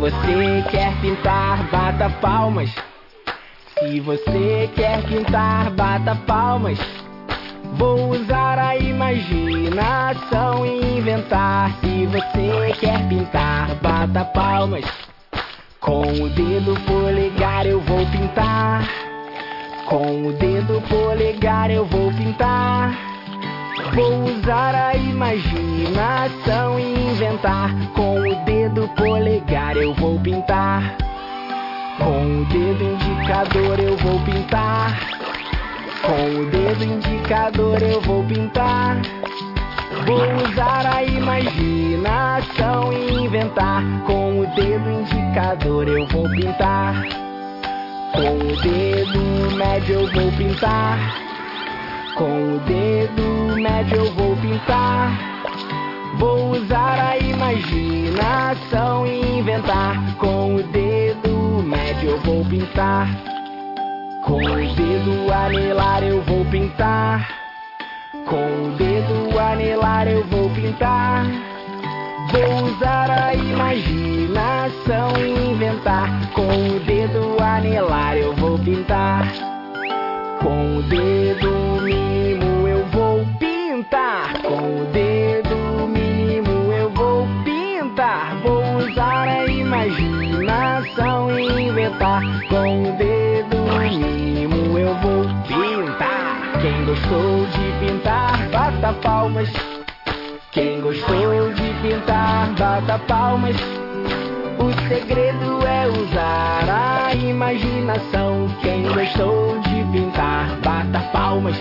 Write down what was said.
você quer pintar, bata palmas. Se você quer pintar, bata palmas. Vou usar a imaginação e inventar. Se você quer pintar, bata palmas. Com o dedo polegar eu vou pintar. Com o dedo polegar eu vou pintar. Vou usar a imaginação e inventar. Com o dedo Com o dedo indicador eu vou pintar. Com o dedo indicador eu vou pintar. Vou usar a imaginação e inventar. Com o dedo indicador eu vou pintar. Com o dedo médio eu vou pintar. Com o dedo médio eu vou pintar. Vou usar a imaginação e inventar. Com o dedo vou pintar. Com o dedo anelar eu vou pintar. Com o dedo anelar eu vou pintar. Vou usar a imaginação inventar. Com o dedo anelar eu vou pintar. Com o dedo inventar. Com o dedo mínimo eu vou pintar. Quem gostou de pintar, bata palmas. Quem gostou de pintar, bata palmas. O segredo é usar a imaginação. Quem gostou de pintar, bata palmas.